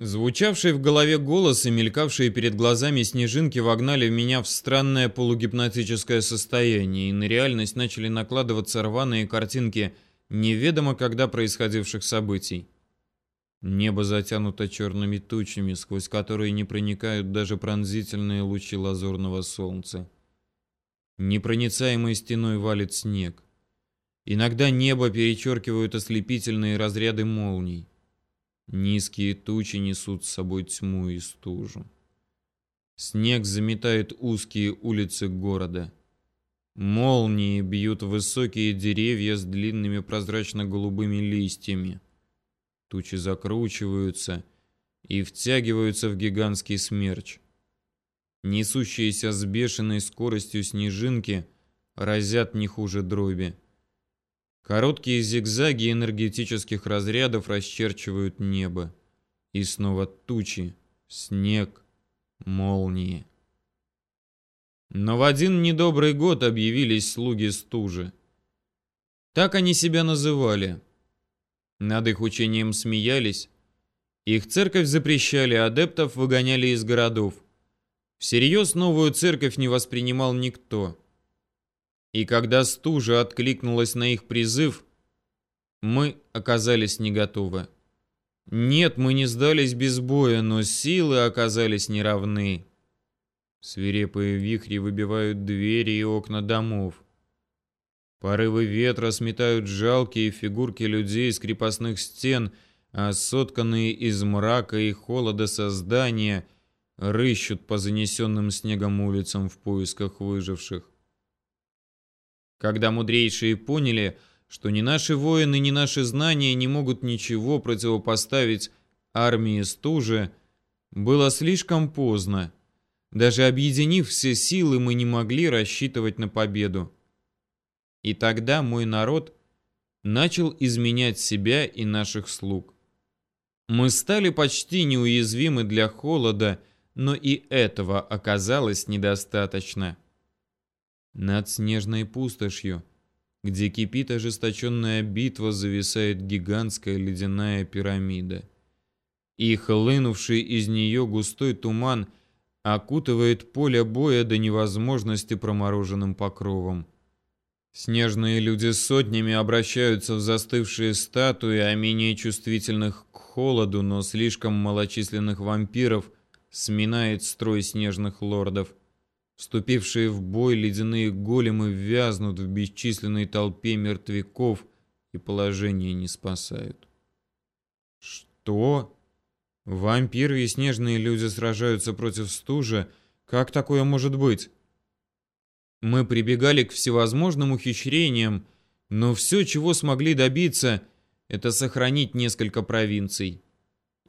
Звучавшие в голове голос и мелькавшие перед глазами снежинки вогнали меня в странное полугипнотическое состояние, и на реальность начали накладываться рваные картинки неведомо когда происходивших событий. Небо затянуто черными тучами, сквозь которые не проникают даже пронзительные лучи лазурного солнца. Непроницаемой стеной валит снег. Иногда небо перечеркивают ослепительные разряды молний. Низкие тучи несут с собой тьму и стужу. Снег заметает узкие улицы города. Молнии бьют высокие деревья с длинными прозрачно-голубыми листьями. Тучи закручиваются и втягиваются в гигантский смерч. Несущиеся с бешеной скоростью снежинки разят не хуже дроби. Короткие зигзаги энергетических разрядов расчерчивают небо. И снова тучи, снег, молнии. Но в один недобрый год объявились слуги стужи. Так они себя называли. Над их учением смеялись. Их церковь запрещали, адептов выгоняли из городов. Всерьез новую церковь не воспринимал никто. И когда стужа откликнулась на их призыв, мы оказались не готовы. Нет, мы не сдались без боя, но силы оказались неравны. Свирепые вихри выбивают двери и окна домов. Порывы ветра сметают жалкие фигурки людей с крепостных стен, а сотканные из мрака и холода создания рыщут по занесенным снегом улицам в поисках выживших. Когда мудрейшие поняли, что ни наши воины, ни наши знания не могут ничего противопоставить армии стужи, было слишком поздно. Даже объединив все силы, мы не могли рассчитывать на победу. И тогда мой народ начал изменять себя и наших слуг. Мы стали почти неуязвимы для холода, но и этого оказалось недостаточно. Над снежной пустошью, где кипит ожесточенная битва, зависает гигантская ледяная пирамида. И хлынувший из нее густой туман окутывает поле боя до невозможности промороженным покровом. Снежные люди сотнями обращаются в застывшие статуи, а менее чувствительных к холоду, но слишком малочисленных вампиров сминает строй снежных лордов. Вступившие в бой ледяные големы вязнут в бесчисленной толпе мертвяков и положение не спасают. Что? Вампиры и снежные люди сражаются против стужи? Как такое может быть? Мы прибегали к всевозможным ухищрениям, но все, чего смогли добиться, это сохранить несколько провинций.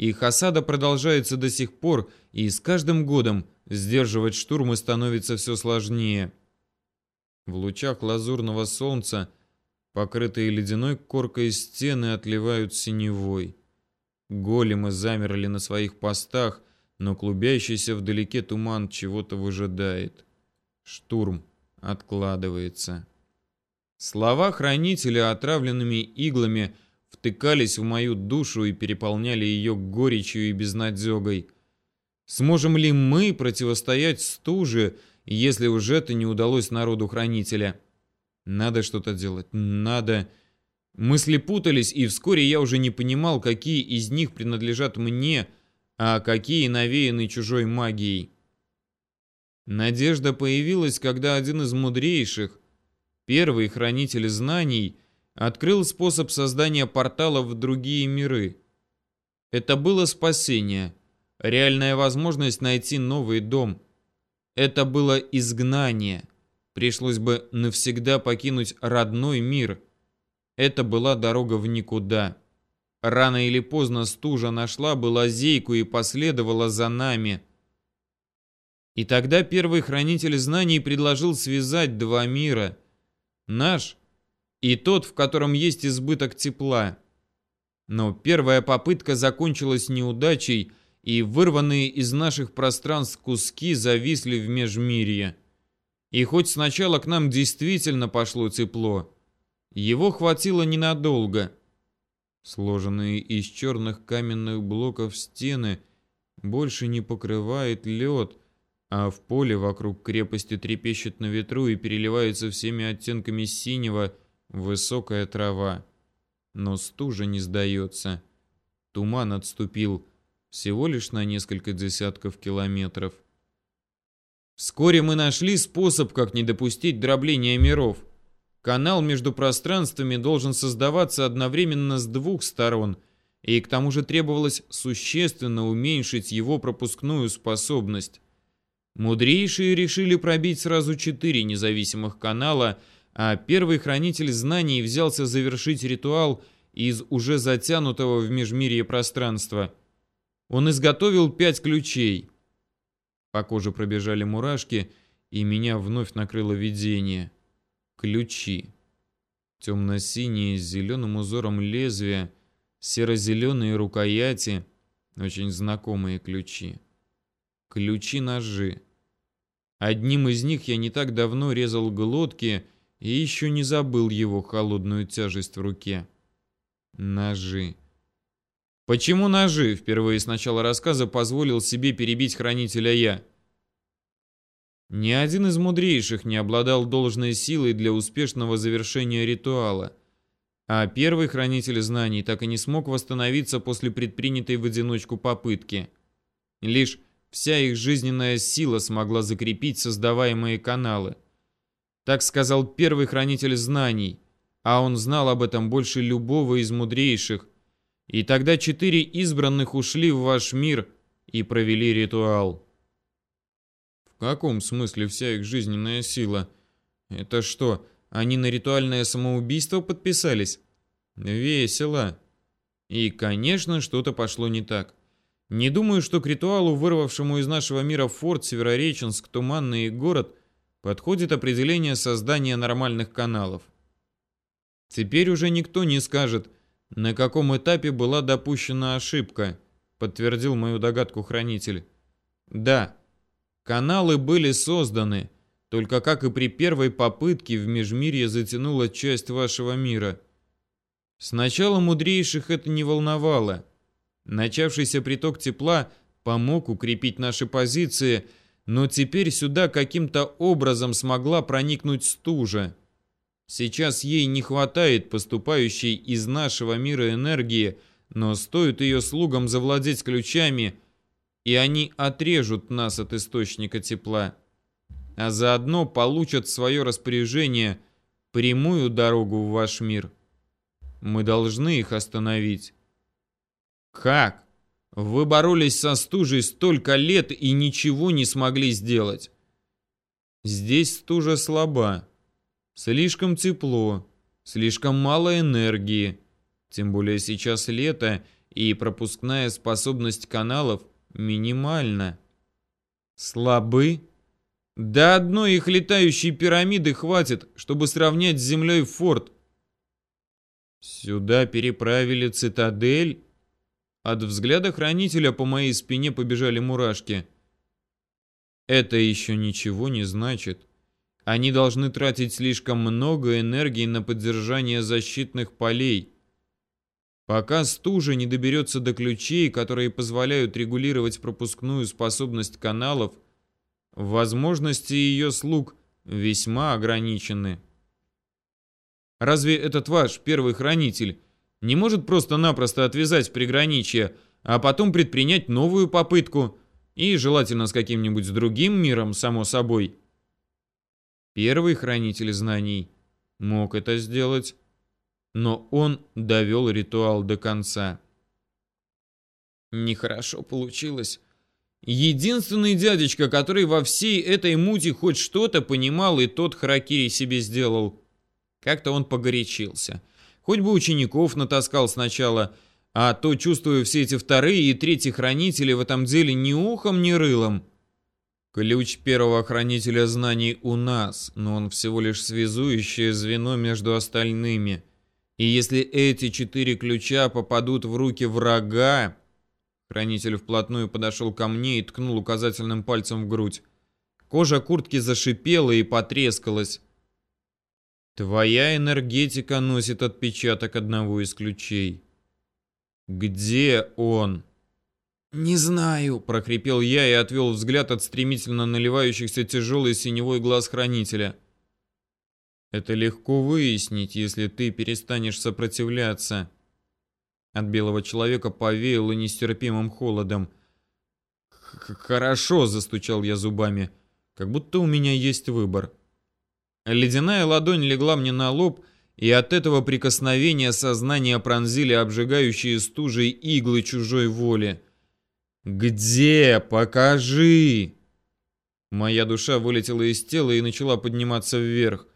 Их осада продолжается до сих пор, и с каждым годом сдерживать штурмы становится все сложнее. В лучах лазурного солнца, покрытые ледяной коркой стены, отливают синевой. Големы замерли на своих постах, но клубящийся вдалеке туман чего-то выжидает. Штурм откладывается. Слова хранителя отравленными иглами – втыкались в мою душу и переполняли ее горечью и безнадегой. Сможем ли мы противостоять стуже, если уже это не удалось народу хранителя? Надо что-то делать, надо... Мысли путались, и вскоре я уже не понимал, какие из них принадлежат мне, а какие навеяны чужой магией. Надежда появилась, когда один из мудрейших, первый хранитель знаний, открыл способ создания порталов в другие миры. Это было спасение, реальная возможность найти новый дом. Это было изгнание. Пришлось бы навсегда покинуть родной мир. Это была дорога в никуда. Рано или поздно стужа нашла бы лазейку и последовала за нами. И тогда первый хранитель знаний предложил связать два мира. Наш и тот, в котором есть избыток тепла. Но первая попытка закончилась неудачей, и вырванные из наших пространств куски зависли в межмирье. И хоть сначала к нам действительно пошло тепло, его хватило ненадолго. Сложенные из черных каменных блоков стены больше не покрывает лед, а в поле вокруг крепости трепещет на ветру и переливается всеми оттенками синего высокая трава. Но стужа не сдается. Туман отступил всего лишь на несколько десятков километров. Вскоре мы нашли способ, как не допустить дробления миров. Канал между пространствами должен создаваться одновременно с двух сторон, и к тому же требовалось существенно уменьшить его пропускную способность. Мудрейшие решили пробить сразу четыре независимых канала, а первый хранитель знаний взялся завершить ритуал из уже затянутого в межмирье пространства. Он изготовил пять ключей. По коже пробежали мурашки, и меня вновь накрыло видение. Ключи. Темно-синие с зеленым узором лезвия, серо-зеленые рукояти, очень знакомые ключи. Ключи-ножи. Одним из них я не так давно резал глотки и еще не забыл его холодную тяжесть в руке. Ножи. Почему ножи? Впервые с начала рассказа позволил себе перебить хранителя я. Ни один из мудрейших не обладал должной силой для успешного завершения ритуала, а первый хранитель знаний так и не смог восстановиться после предпринятой в одиночку попытки. Лишь вся их жизненная сила смогла закрепить создаваемые каналы. Так сказал первый хранитель знаний, а он знал об этом больше любого из мудрейших, и тогда четыре избранных ушли в ваш мир и провели ритуал. В каком смысле вся их жизненная сила? Это что, они на ритуальное самоубийство подписались? Весело. И, конечно, что-то пошло не так. Не думаю, что к ритуалу, вырвавшему из нашего мира форт Северореченск, Туманный город, подходит определение создания нормальных каналов. Теперь уже никто не скажет – на каком этапе была допущена ошибка? Подтвердил мою догадку хранитель. Да, каналы были созданы, только как и при первой попытке в Межмирье затянула часть вашего мира. Сначала мудрейших это не волновало. Начавшийся приток тепла помог укрепить наши позиции, но теперь сюда каким-то образом смогла проникнуть стужа. Сейчас ей не хватает поступающей из нашего мира энергии, но стоит ее слугам завладеть ключами, и они отрежут нас от источника тепла, а заодно получат в свое распоряжение прямую дорогу в ваш мир. Мы должны их остановить. Как? Вы боролись со стужей столько лет и ничего не смогли сделать. Здесь стужа слаба. Слишком тепло, слишком мало энергии. Тем более сейчас лето, и пропускная способность каналов минимальна. Слабы? Да одной их летающей пирамиды хватит, чтобы сравнять с землей форт. Сюда переправили цитадель? От взгляда хранителя по моей спине побежали мурашки. Это еще ничего не значит. Они должны тратить слишком много энергии на поддержание защитных полей. Пока стужа не доберется до ключей, которые позволяют регулировать пропускную способность каналов, возможности ее слуг весьма ограничены. Разве этот ваш первый хранитель не может просто-напросто отвязать приграничье, а потом предпринять новую попытку, и желательно с каким-нибудь другим миром, само собой, Первый хранитель знаний мог это сделать, но он довел ритуал до конца. Нехорошо получилось. Единственный дядечка, который во всей этой мути хоть что-то понимал, и тот харакири себе сделал. Как-то он погорячился. Хоть бы учеников натаскал сначала, а то, чувствую, все эти вторые и третьи хранители в этом деле ни ухом, ни рылом. Ключ первого хранителя знаний у нас, но он всего лишь связующее звено между остальными. И если эти четыре ключа попадут в руки врага... Хранитель вплотную подошел ко мне и ткнул указательным пальцем в грудь. Кожа куртки зашипела и потрескалась. Твоя энергетика носит отпечаток одного из ключей. Где он? «Не знаю», — прохрипел я и отвел взгляд от стремительно наливающихся тяжелой синевой глаз хранителя. «Это легко выяснить, если ты перестанешь сопротивляться». От белого человека повеяло нестерпимым холодом. «Хорошо», — застучал я зубами, — «как будто у меня есть выбор». Ледяная ладонь легла мне на лоб, и от этого прикосновения сознание пронзили обжигающие стужей иглы чужой воли. «Где? Покажи!» Моя душа вылетела из тела и начала подниматься вверх.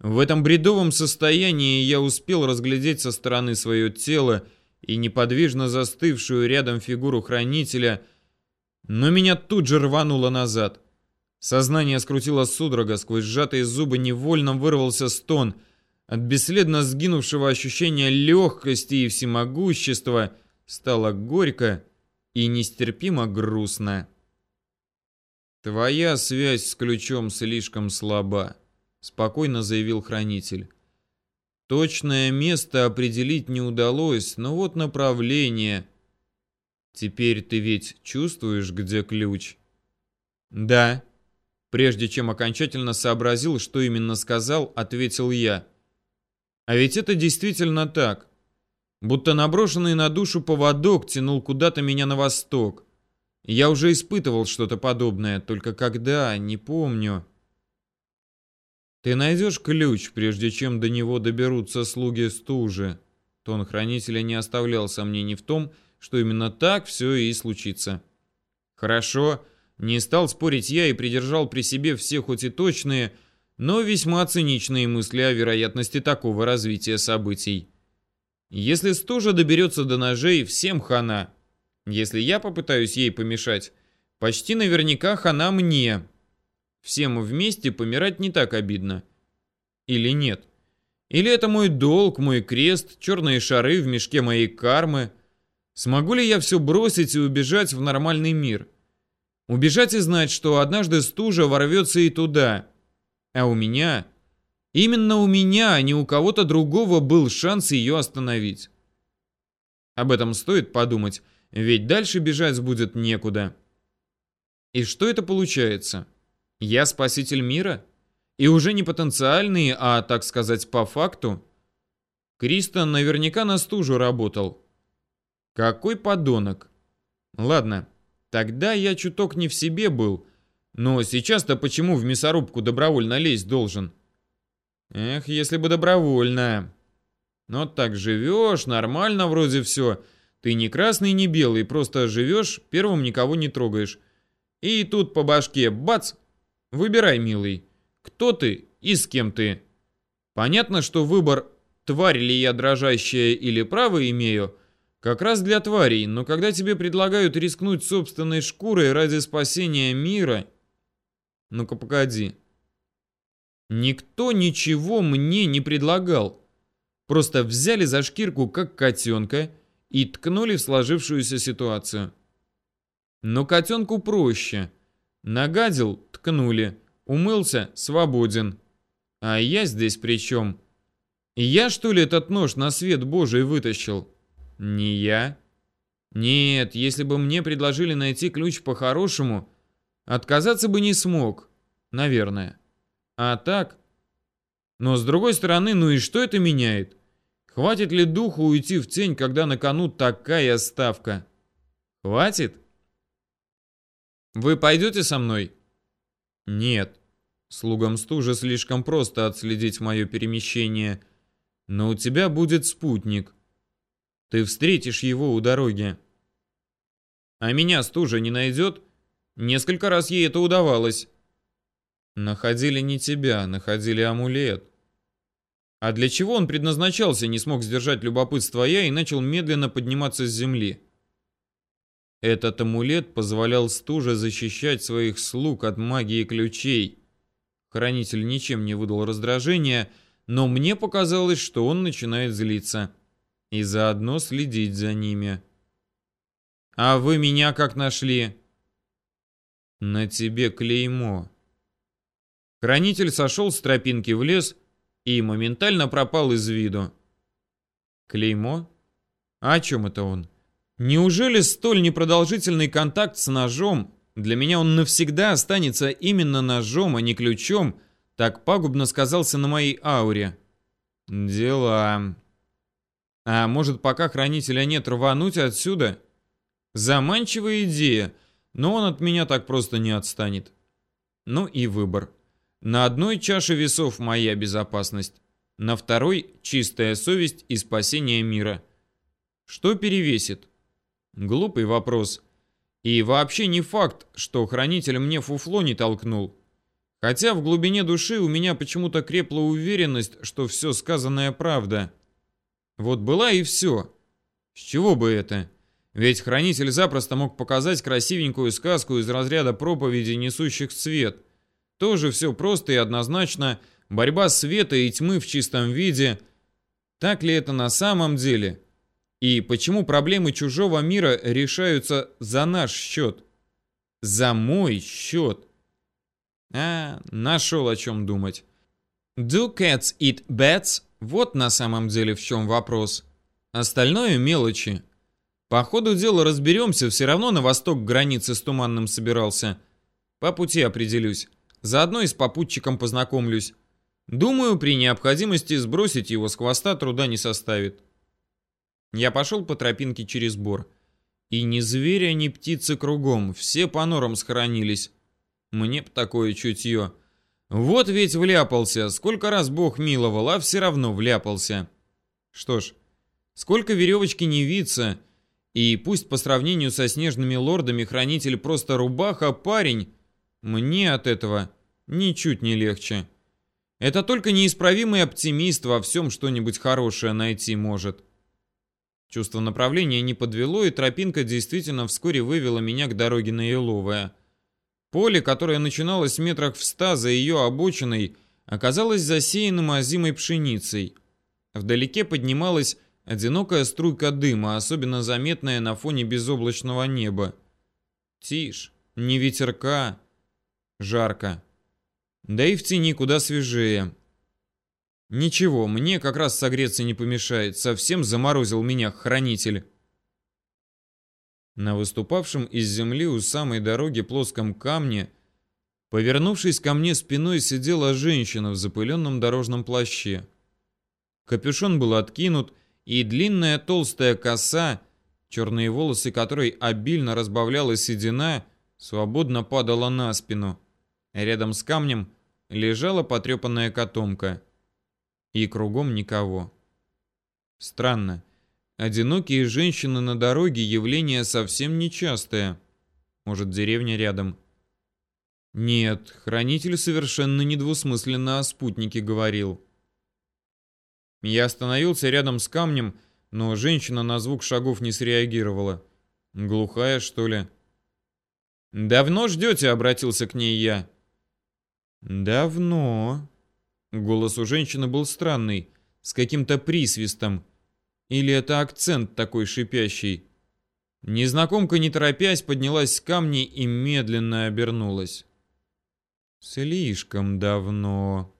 В этом бредовом состоянии я успел разглядеть со стороны свое тело и неподвижно застывшую рядом фигуру хранителя, но меня тут же рвануло назад. Сознание скрутило судорога, сквозь сжатые зубы невольно вырвался стон. От бесследно сгинувшего ощущения легкости и всемогущества стало горько и нестерпимо грустно. «Твоя связь с ключом слишком слаба», — спокойно заявил хранитель. «Точное место определить не удалось, но вот направление. Теперь ты ведь чувствуешь, где ключ?» «Да», Прежде чем окончательно сообразил, что именно сказал, ответил я. А ведь это действительно так. Будто наброшенный на душу поводок тянул куда-то меня на восток. Я уже испытывал что-то подобное, только когда, не помню. Ты найдешь ключ, прежде чем до него доберутся слуги стужи. Тон хранителя не оставлял сомнений в том, что именно так все и случится. Хорошо, не стал спорить я и придержал при себе все хоть и точные, но весьма циничные мысли о вероятности такого развития событий. Если стужа доберется до ножей, всем хана. Если я попытаюсь ей помешать, почти наверняка хана мне. Всем вместе помирать не так обидно. Или нет? Или это мой долг, мой крест, черные шары в мешке моей кармы? Смогу ли я все бросить и убежать в нормальный мир? Убежать и знать, что однажды стужа ворвется и туда. А у меня Именно у меня, а не у кого-то другого был шанс ее остановить. Об этом стоит подумать, ведь дальше бежать будет некуда. И что это получается? Я спаситель мира? И уже не потенциальный, а, так сказать, по факту? Кристон наверняка на стужу работал. Какой подонок. Ладно, тогда я чуток не в себе был, но сейчас-то почему в мясорубку добровольно лезть должен? Эх, если бы добровольно. Но так живешь, нормально вроде все. Ты не красный, не белый, просто живешь, первым никого не трогаешь. И тут по башке, бац! Выбирай, милый, кто ты и с кем ты. Понятно, что выбор, тварь ли я дрожащая или право имею, как раз для тварей, но когда тебе предлагают рискнуть собственной шкурой ради спасения мира... Ну-ка, погоди. Никто ничего мне не предлагал. Просто взяли за шкирку, как котенка, и ткнули в сложившуюся ситуацию. Но котенку проще. Нагадил – ткнули. Умылся – свободен. А я здесь при чем? Я, что ли, этот нож на свет Божий вытащил? Не я. Нет, если бы мне предложили найти ключ по-хорошему, отказаться бы не смог. Наверное. А так? Но с другой стороны, ну и что это меняет? Хватит ли духу уйти в тень, когда на кону такая ставка? Хватит? Вы пойдете со мной? Нет. Слугам стужи слишком просто отследить мое перемещение. Но у тебя будет спутник. Ты встретишь его у дороги. А меня стужа не найдет? Несколько раз ей это удавалось. Находили не тебя, находили амулет. А для чего он предназначался, не смог сдержать любопытство я и начал медленно подниматься с земли. Этот амулет позволял стуже защищать своих слуг от магии ключей. Хранитель ничем не выдал раздражения, но мне показалось, что он начинает злиться. И заодно следить за ними. «А вы меня как нашли?» «На тебе клеймо», Хранитель сошел с тропинки в лес и моментально пропал из виду. Клеймо? А о чем это он? Неужели столь непродолжительный контакт с ножом, для меня он навсегда останется именно ножом, а не ключом, так пагубно сказался на моей ауре? Дела. А может, пока хранителя нет, рвануть отсюда? Заманчивая идея, но он от меня так просто не отстанет. Ну и выбор. На одной чаше весов моя безопасность, на второй чистая совесть и спасение мира. Что перевесит? Глупый вопрос. И вообще не факт, что хранитель мне фуфло не толкнул. Хотя в глубине души у меня почему-то крепла уверенность, что все сказанное правда. Вот была и все. С чего бы это? Ведь хранитель запросто мог показать красивенькую сказку из разряда проповеди, несущих свет. Тоже все просто и однозначно. Борьба света и тьмы в чистом виде. Так ли это на самом деле? И почему проблемы чужого мира решаются за наш счет? За мой счет? А, нашел о чем думать. Do cats eat bats? Вот на самом деле в чем вопрос. Остальное мелочи. По ходу дела разберемся, все равно на восток границы с Туманным собирался. По пути определюсь. Заодно и с попутчиком познакомлюсь. Думаю, при необходимости сбросить его с хвоста труда не составит. Я пошел по тропинке через бор. И ни зверя, ни птицы кругом, все по норам схоронились. Мне б такое чутье. Вот ведь вляпался, сколько раз Бог миловал, а все равно вляпался. Что ж, сколько веревочки не виться, и пусть по сравнению со снежными лордами хранитель просто рубаха, парень, мне от этого ничуть не легче. Это только неисправимый оптимист во всем что-нибудь хорошее найти может. Чувство направления не подвело, и тропинка действительно вскоре вывела меня к дороге на Еловое. Поле, которое начиналось в метрах в ста за ее обочиной, оказалось засеянным озимой пшеницей. Вдалеке поднималась одинокая струйка дыма, особенно заметная на фоне безоблачного неба. Тишь, не ветерка, жарко. Да и в тени куда свежее. Ничего, мне как раз согреться не помешает, совсем заморозил меня хранитель. На выступавшем из земли у самой дороги плоском камне, повернувшись ко мне спиной, сидела женщина в запыленном дорожном плаще. Капюшон был откинут, и длинная толстая коса, черные волосы которой обильно разбавляла седина, свободно падала на спину. Рядом с камнем лежала потрепанная котомка. И кругом никого. Странно. Одинокие женщины на дороге явление совсем нечастое. Может, деревня рядом? Нет, хранитель совершенно недвусмысленно о спутнике говорил. Я остановился рядом с камнем, но женщина на звук шагов не среагировала. Глухая, что ли? «Давно ждете?» — обратился к ней я. «Давно». Голос у женщины был странный, с каким-то присвистом. Или это акцент такой шипящий? Незнакомка, не торопясь, поднялась с камней и медленно обернулась. Слишком давно.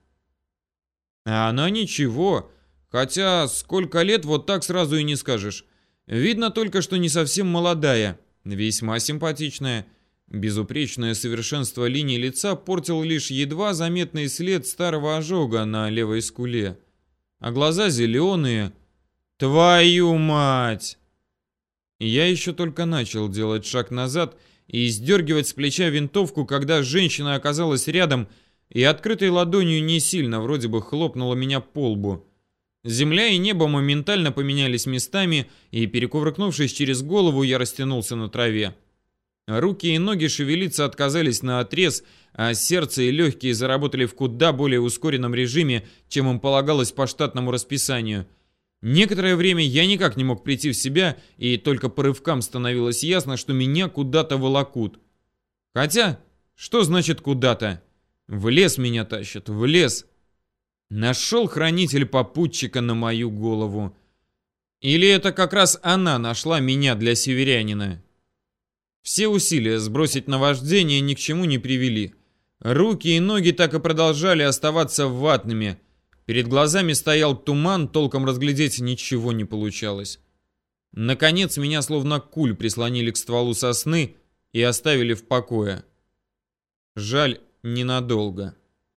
А она ничего. Хотя сколько лет, вот так сразу и не скажешь. Видно только, что не совсем молодая. Весьма симпатичная. Безупречное совершенство линии лица портил лишь едва заметный след старого ожога на левой скуле. А глаза зеленые, Твою мать! Я еще только начал делать шаг назад и сдергивать с плеча винтовку, когда женщина оказалась рядом и открытой ладонью не сильно вроде бы хлопнула меня по лбу. Земля и небо моментально поменялись местами, и, перекувыркнувшись через голову, я растянулся на траве. Руки и ноги шевелиться отказались на отрез, а сердце и легкие заработали в куда более ускоренном режиме, чем им полагалось по штатному расписанию – Некоторое время я никак не мог прийти в себя, и только по рывкам становилось ясно, что меня куда-то волокут. Хотя, что значит куда-то? В лес меня тащат, в лес. Нашел хранитель попутчика на мою голову. Или это как раз она нашла меня для северянина? Все усилия сбросить наваждение ни к чему не привели. Руки и ноги так и продолжали оставаться ватными – Перед глазами стоял туман, толком разглядеть ничего не получалось. Наконец меня словно куль прислонили к стволу сосны и оставили в покое. Жаль, ненадолго.